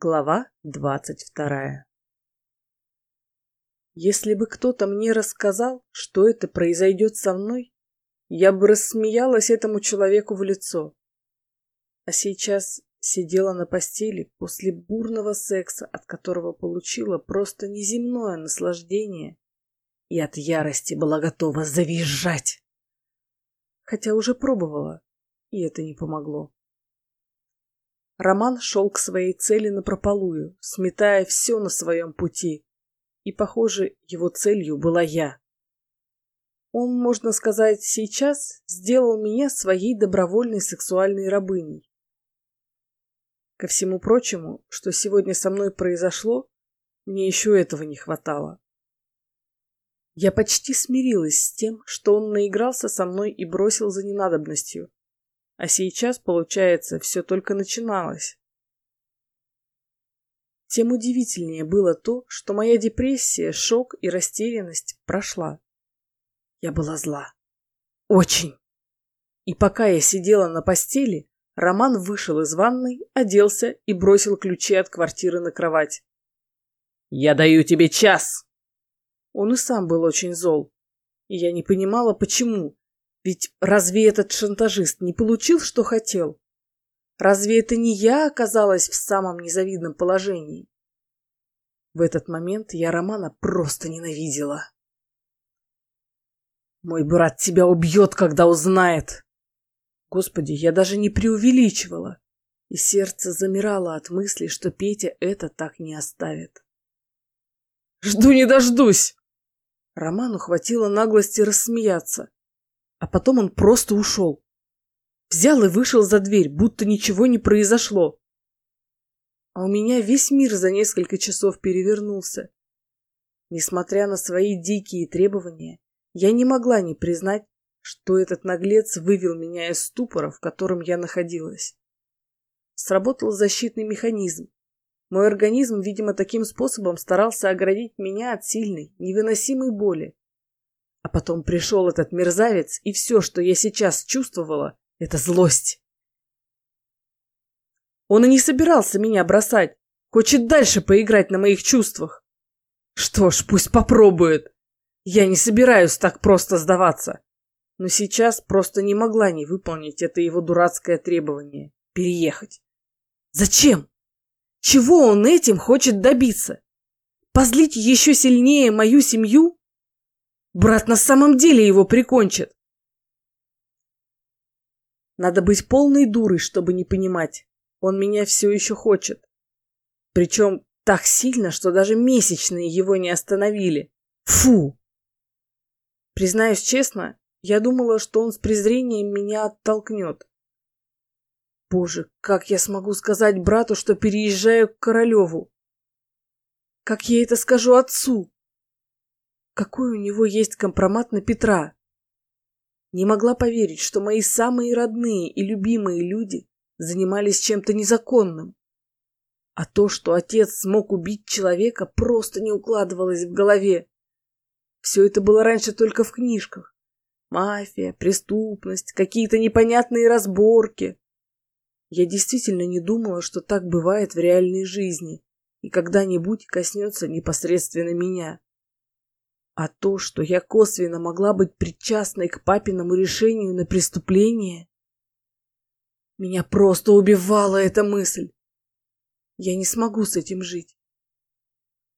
Глава двадцать вторая Если бы кто-то мне рассказал, что это произойдет со мной, я бы рассмеялась этому человеку в лицо. А сейчас сидела на постели после бурного секса, от которого получила просто неземное наслаждение, и от ярости была готова завизжать. Хотя уже пробовала, и это не помогло. Роман шел к своей цели напропалую, сметая все на своем пути. И, похоже, его целью была я. Он, можно сказать, сейчас сделал меня своей добровольной сексуальной рабыней. Ко всему прочему, что сегодня со мной произошло, мне еще этого не хватало. Я почти смирилась с тем, что он наигрался со мной и бросил за ненадобностью. А сейчас, получается, все только начиналось. Тем удивительнее было то, что моя депрессия, шок и растерянность прошла. Я была зла. Очень. И пока я сидела на постели, Роман вышел из ванной, оделся и бросил ключи от квартиры на кровать. «Я даю тебе час!» Он и сам был очень зол. И я не понимала, почему. Ведь разве этот шантажист не получил, что хотел? Разве это не я оказалась в самом незавидном положении? В этот момент я Романа просто ненавидела. Мой брат тебя убьет, когда узнает. Господи, я даже не преувеличивала. И сердце замирало от мысли, что Петя это так не оставит. Жду не дождусь. Роману хватило наглости рассмеяться. А потом он просто ушел. Взял и вышел за дверь, будто ничего не произошло. А у меня весь мир за несколько часов перевернулся. Несмотря на свои дикие требования, я не могла не признать, что этот наглец вывел меня из ступора, в котором я находилась. Сработал защитный механизм. Мой организм, видимо, таким способом старался оградить меня от сильной, невыносимой боли. А потом пришел этот мерзавец, и все, что я сейчас чувствовала, это злость. Он и не собирался меня бросать. Хочет дальше поиграть на моих чувствах. Что ж, пусть попробует. Я не собираюсь так просто сдаваться. Но сейчас просто не могла не выполнить это его дурацкое требование — переехать. Зачем? Чего он этим хочет добиться? Позлить еще сильнее мою семью? Брат на самом деле его прикончит. Надо быть полной дурой, чтобы не понимать. Он меня все еще хочет. Причем так сильно, что даже месячные его не остановили. Фу! Признаюсь честно, я думала, что он с презрением меня оттолкнет. Боже, как я смогу сказать брату, что переезжаю к Королеву? Как я это скажу отцу? Какой у него есть компромат на Петра? Не могла поверить, что мои самые родные и любимые люди занимались чем-то незаконным. А то, что отец смог убить человека, просто не укладывалось в голове. Все это было раньше только в книжках. Мафия, преступность, какие-то непонятные разборки. Я действительно не думала, что так бывает в реальной жизни и когда-нибудь коснется непосредственно меня. А то, что я косвенно могла быть причастной к папиному решению на преступление, меня просто убивала эта мысль. Я не смогу с этим жить.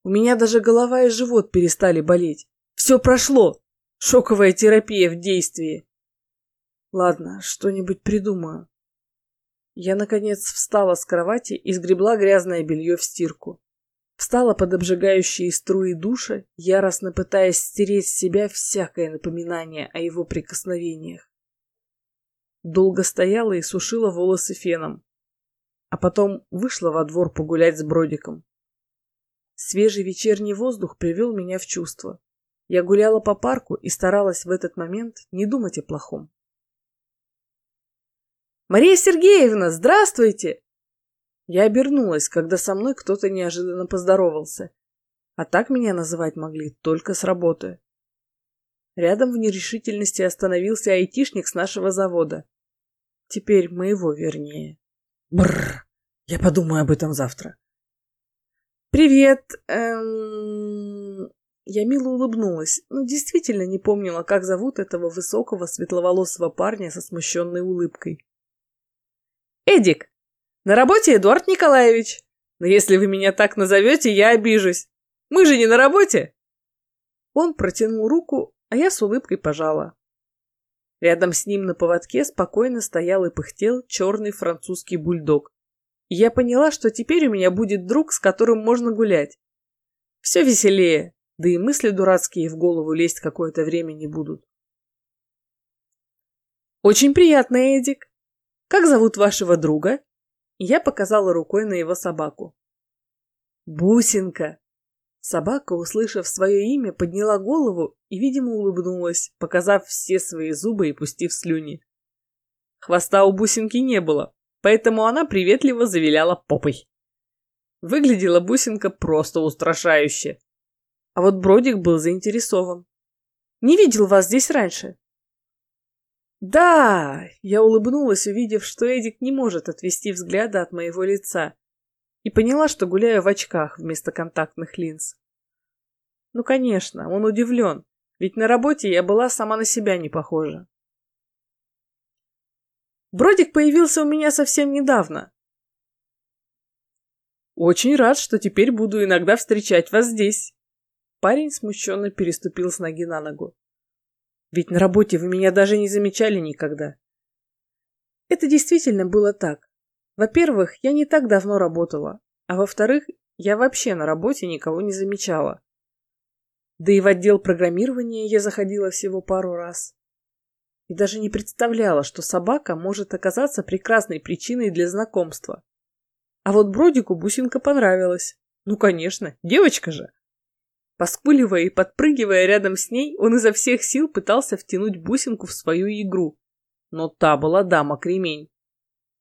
У меня даже голова и живот перестали болеть. Все прошло. Шоковая терапия в действии. Ладно, что-нибудь придумаю. Я, наконец, встала с кровати и сгребла грязное белье в стирку. Встала под обжигающие струи душа, яростно пытаясь стереть с себя всякое напоминание о его прикосновениях. Долго стояла и сушила волосы феном, а потом вышла во двор погулять с Бродиком. Свежий вечерний воздух привел меня в чувство. Я гуляла по парку и старалась в этот момент не думать о плохом. «Мария Сергеевна, здравствуйте!» Я обернулась, когда со мной кто-то неожиданно поздоровался. А так меня называть могли только с работы. Рядом в нерешительности остановился айтишник с нашего завода. Теперь моего, вернее. Бррр, я подумаю об этом завтра. «Привет, эм...» Я мило улыбнулась, но действительно не помнила, как зовут этого высокого светловолосого парня со смущенной улыбкой. «Эдик! На работе Эдуард Николаевич! Но если вы меня так назовете, я обижусь! Мы же не на работе!» Он протянул руку, а я с улыбкой пожала. Рядом с ним на поводке спокойно стоял и пыхтел черный французский бульдог. И я поняла, что теперь у меня будет друг, с которым можно гулять. Все веселее, да и мысли дурацкие в голову лезть какое-то время не будут. «Очень приятно, Эдик. Как зовут вашего друга?» Я показала рукой на его собаку. «Бусинка!» Собака, услышав свое имя, подняла голову и, видимо, улыбнулась, показав все свои зубы и пустив слюни. Хвоста у бусинки не было, поэтому она приветливо завиляла попой. Выглядела бусинка просто устрашающе. А вот Бродик был заинтересован. «Не видел вас здесь раньше?» «Да!» — я улыбнулась, увидев, что Эдик не может отвести взгляда от моего лица, и поняла, что гуляю в очках вместо контактных линз. Ну, конечно, он удивлен, ведь на работе я была сама на себя не похожа. Бродик появился у меня совсем недавно. Очень рад, что теперь буду иногда встречать вас здесь. Парень смущенно переступил с ноги на ногу. Ведь на работе вы меня даже не замечали никогда. Это действительно было так. Во-первых, я не так давно работала, а во-вторых, я вообще на работе никого не замечала. Да и в отдел программирования я заходила всего пару раз. И даже не представляла, что собака может оказаться прекрасной причиной для знакомства. А вот Бродику бусинка понравилась. Ну, конечно, девочка же. Поскуливая и подпрыгивая рядом с ней, он изо всех сил пытался втянуть бусинку в свою игру. Но та была дама-кремень.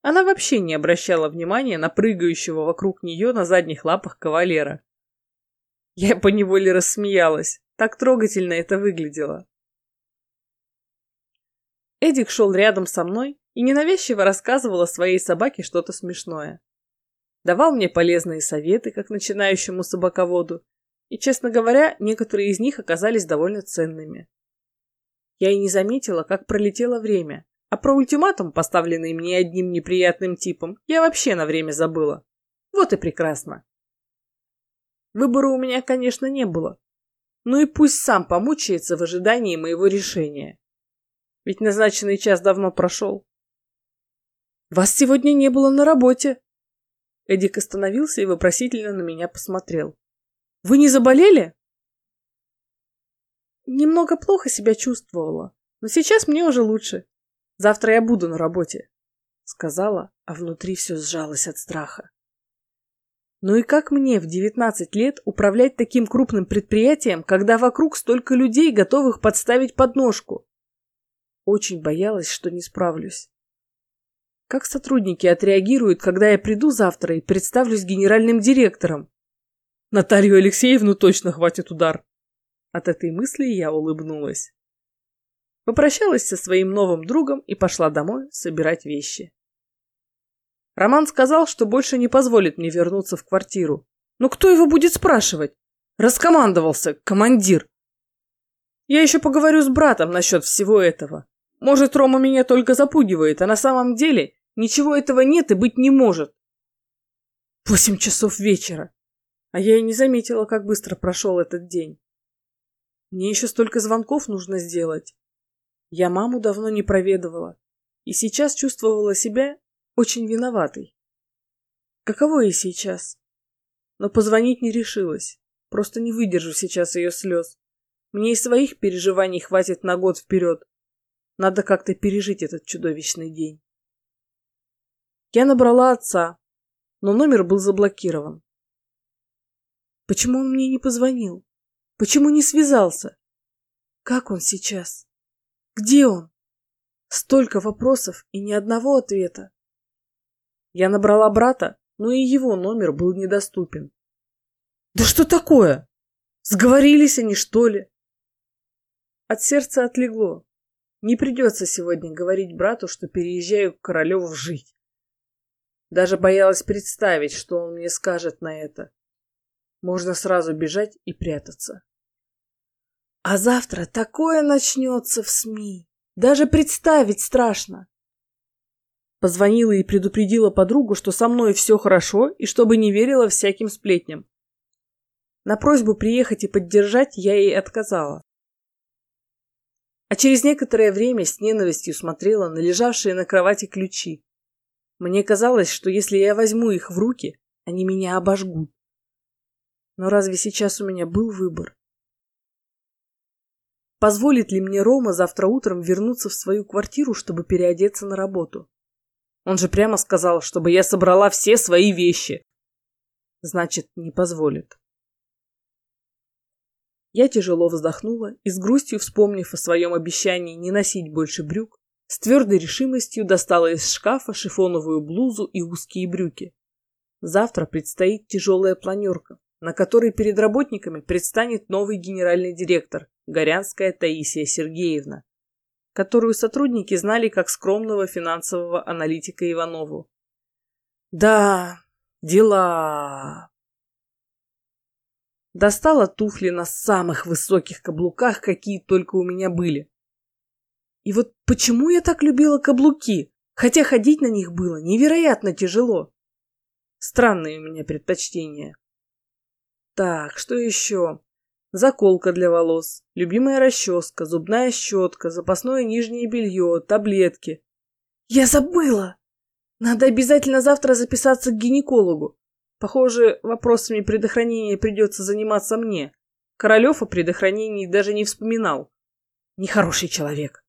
Она вообще не обращала внимания на прыгающего вокруг нее на задних лапах кавалера. Я поневоле рассмеялась. Так трогательно это выглядело. Эдик шел рядом со мной и ненавязчиво рассказывал о своей собаке что-то смешное. Давал мне полезные советы, как начинающему собаководу, и, честно говоря, некоторые из них оказались довольно ценными. Я и не заметила, как пролетело время, а про ультиматум, поставленный мне одним неприятным типом, я вообще на время забыла. Вот и прекрасно. Выбора у меня, конечно, не было. Ну и пусть сам помучается в ожидании моего решения. Ведь назначенный час давно прошел. «Вас сегодня не было на работе!» Эдик остановился и вопросительно на меня посмотрел. «Вы не заболели?» Немного плохо себя чувствовала, но сейчас мне уже лучше. Завтра я буду на работе, сказала, а внутри все сжалось от страха. Ну и как мне в девятнадцать лет управлять таким крупным предприятием, когда вокруг столько людей, готовых подставить подножку? Очень боялась, что не справлюсь. Как сотрудники отреагируют, когда я приду завтра и представлюсь генеральным директором? Наталью Алексеевну точно хватит удар. От этой мысли я улыбнулась. Попрощалась со своим новым другом и пошла домой собирать вещи. Роман сказал, что больше не позволит мне вернуться в квартиру. Но кто его будет спрашивать? Раскомандовался командир. Я еще поговорю с братом насчет всего этого. Может, Рома меня только запугивает, а на самом деле ничего этого нет и быть не может. Восемь часов вечера. А я и не заметила, как быстро прошел этот день. Мне еще столько звонков нужно сделать. Я маму давно не проведывала и сейчас чувствовала себя очень виноватой. Каково ей сейчас? Но позвонить не решилась. Просто не выдержу сейчас ее слез. Мне и своих переживаний хватит на год вперед. Надо как-то пережить этот чудовищный день. Я набрала отца, но номер был заблокирован. Почему он мне не позвонил? Почему не связался? Как он сейчас? Где он? Столько вопросов и ни одного ответа. Я набрала брата, но и его номер был недоступен. Да что такое? Сговорились они, что ли? От сердца отлегло. Не придется сегодня говорить брату, что переезжаю к Королеву жить. Даже боялась представить, что он мне скажет на это. Можно сразу бежать и прятаться. А завтра такое начнется в СМИ. Даже представить страшно. Позвонила и предупредила подругу, что со мной все хорошо и чтобы не верила всяким сплетням. На просьбу приехать и поддержать я ей отказала. А через некоторое время с ненавистью смотрела на лежавшие на кровати ключи. Мне казалось, что если я возьму их в руки, они меня обожгут. Но разве сейчас у меня был выбор? Позволит ли мне Рома завтра утром вернуться в свою квартиру, чтобы переодеться на работу? Он же прямо сказал, чтобы я собрала все свои вещи. Значит, не позволит. Я тяжело вздохнула и, с грустью вспомнив о своем обещании не носить больше брюк, с твердой решимостью достала из шкафа шифоновую блузу и узкие брюки. Завтра предстоит тяжелая планерка, на которой перед работниками предстанет новый генеральный директор, Горянская Таисия Сергеевна которую сотрудники знали как скромного финансового аналитика Иванову. Да, дела. Достала туфли на самых высоких каблуках, какие только у меня были. И вот почему я так любила каблуки, хотя ходить на них было невероятно тяжело. Странные у меня предпочтения. Так, что еще? Заколка для волос, любимая расческа, зубная щетка, запасное нижнее белье, таблетки. Я забыла! Надо обязательно завтра записаться к гинекологу. Похоже, вопросами предохранения придется заниматься мне. Королев о предохранении даже не вспоминал. Нехороший человек.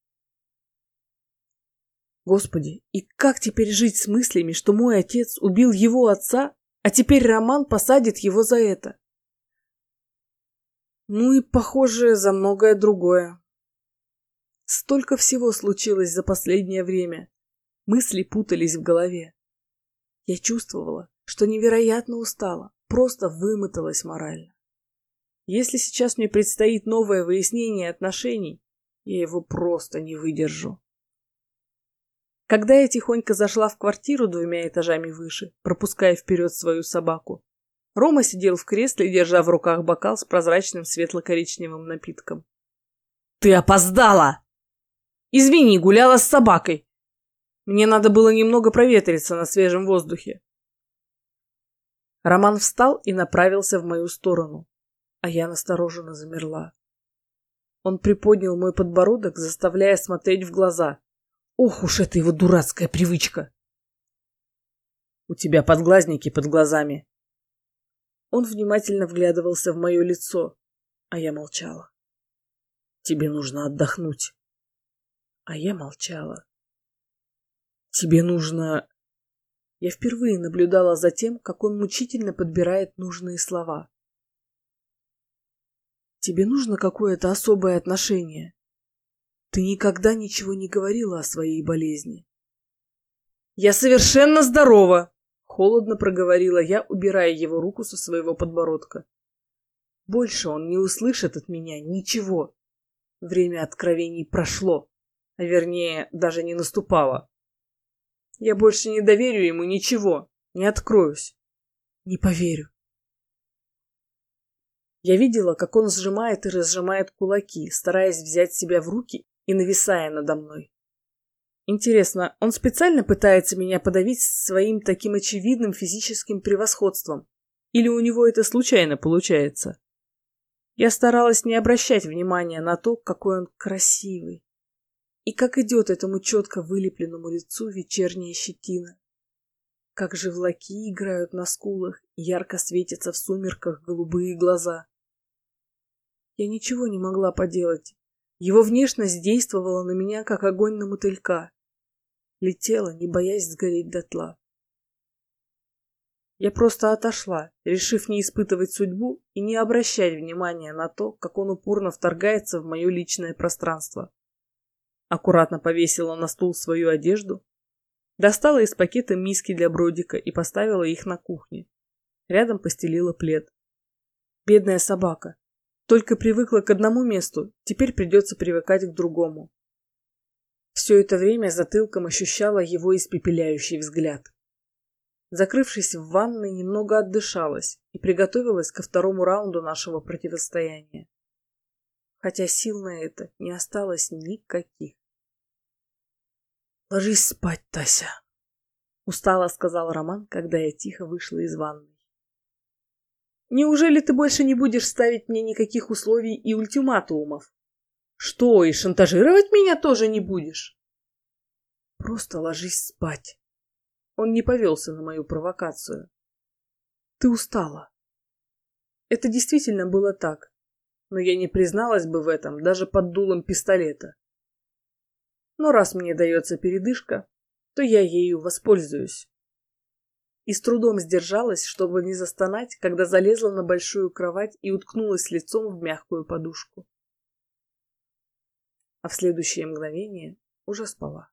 Господи, и как теперь жить с мыслями, что мой отец убил его отца, а теперь Роман посадит его за это? Ну и, похоже, за многое другое. Столько всего случилось за последнее время. Мысли путались в голове. Я чувствовала, что невероятно устала, просто вымоталась морально. Если сейчас мне предстоит новое выяснение отношений, я его просто не выдержу. Когда я тихонько зашла в квартиру двумя этажами выше, пропуская вперед свою собаку, Рома сидел в кресле, держа в руках бокал с прозрачным светло-коричневым напитком. «Ты опоздала!» «Извини, гуляла с собакой. Мне надо было немного проветриться на свежем воздухе». Роман встал и направился в мою сторону, а я настороженно замерла. Он приподнял мой подбородок, заставляя смотреть в глаза. Ох уж это его дурацкая привычка! «У тебя подглазники под глазами», он внимательно вглядывался в мое лицо, а я молчала. Тебе нужно отдохнуть. А я молчала. Тебе нужно... Я впервые наблюдала за тем, как он мучительно подбирает нужные слова. Тебе нужно какое-то особое отношение. Ты никогда ничего не говорила о своей болезни. Я совершенно здорова, Холодно проговорила я, убирая его руку со своего подбородка. Больше он не услышит от меня ничего. Время откровений прошло, а вернее, даже не наступало. Я больше не доверю ему ничего, не откроюсь, не поверю. Я видела, как он сжимает и разжимает кулаки, стараясь взять себя в руки и нависая надо мной. Интересно, он специально пытается меня подавить своим таким очевидным физическим превосходством? Или у него это случайно получается? Я старалась не обращать внимания на то, какой он красивый. И как идет этому четко вылепленному лицу вечерняя щетина. Как живлаки играют на скулах, ярко светятся в сумерках голубые глаза. Я ничего не могла поделать. Его внешность действовала на меня, как огонь на мотылька летела, не боясь сгореть дотла. Я просто отошла, решив не испытывать судьбу и не обращать внимания на то, как он упорно вторгается в мое личное пространство. Аккуратно повесила на стул свою одежду, достала из пакета миски для бродика и поставила их на кухне. Рядом постелила плед. Бедная собака. Только привыкла к одному месту, теперь придется привыкать к другому. Все это время затылком ощущала его испепеляющий взгляд. Закрывшись в ванной, немного отдышалась, и приготовилась ко второму раунду нашего противостояния. Хотя сил на это не осталось никаких. «Ложись спать, Тася», — устало сказал Роман, когда я тихо вышла из ванной. «Неужели ты больше не будешь ставить мне никаких условий и ультиматумов? Что, и шантажировать меня тоже не будешь?» «Просто ложись спать». Он не повелся на мою провокацию. «Ты устала». Это действительно было так, но я не призналась бы в этом даже под дулом пистолета. Но раз мне дается передышка, то я ею воспользуюсь. И с трудом сдержалась, чтобы не застонать, когда залезла на большую кровать и уткнулась лицом в мягкую подушку. А в следующее мгновение уже спала.